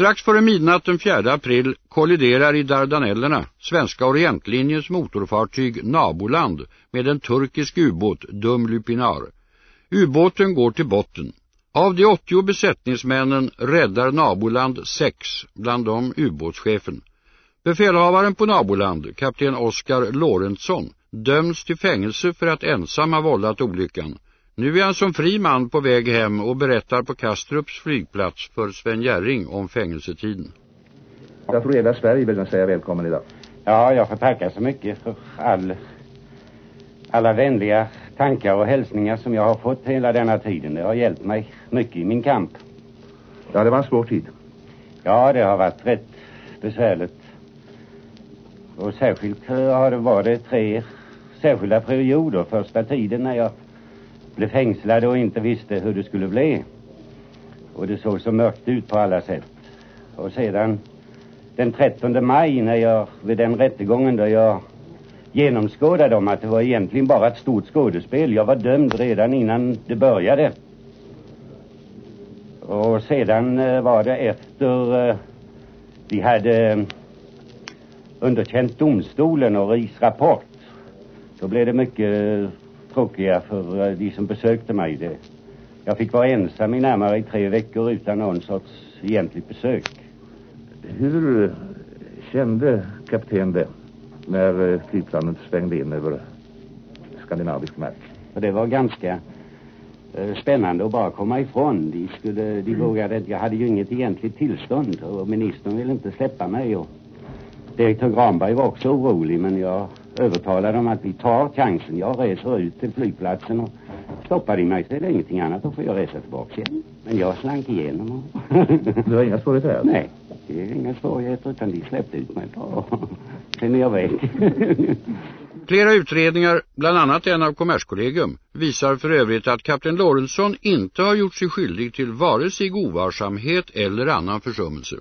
Strax före midnatt den 4 april kolliderar i Dardanellerna svenska orientlinjens motorfartyg Naboland med en turkisk ubåt Dum Lupinar. Ubåten går till botten. Av de 80 besättningsmännen räddar Naboland sex, bland dem ubåtschefen. Befälhavaren på Naboland, kapten Oskar Lorentzon, döms till fängelse för att ensam ha vållat olyckan. Nu är han som fri man på väg hem och berättar på Kastrups flygplats för Sven Järring om fängelsetiden. Jag tror hela Sverige vill säga välkommen idag. Ja, jag får tacka så mycket för all, alla vänliga tankar och hälsningar som jag har fått hela denna tiden. Det har hjälpt mig mycket i min kamp. Ja, det var en svår tid. Ja, det har varit rätt besvärligt. Och särskilt har det varit tre särskilda perioder. Första tiden när jag blev fängslade och inte visste hur det skulle bli. Och det såg så mörkt ut på alla sätt. Och sedan den 13 maj när jag vid den rättegången då jag genomskådade dem att det var egentligen bara ett stort skådespel. Jag var dömd redan innan det började. Och sedan eh, var det efter eh, vi hade eh, underkänt domstolen och RIS rapport. Då blev det mycket tråkiga för eh, de som besökte mig. Det, jag fick vara ensam i närmare tre veckor utan någon sorts egentligt besök. Hur kände kapten det när eh, flygplanet svängde in över skandinavisk mark? Och det var ganska eh, spännande att bara komma ifrån. De, skulle, de vågade, jag hade ju inget egentligt tillstånd och ministern ville inte släppa mig. Och direktör Granberg var också orolig men jag övertalade dem att vi tar chansen. Jag reser ut till flygplatsen och stoppar de mig så är det ingenting annat. Då får jag resa tillbaka igen. Men jag slank igenom. du har inga svårigheter? Nej, det är inga svårigheter utan de släppte ut mig bara. Sen är jag väg. Flera utredningar, bland annat en av Kommerskollegium, visar för övrigt att kapten Lorentzon inte har gjort sig skyldig till vare sig ovarsamhet eller annan försummelse.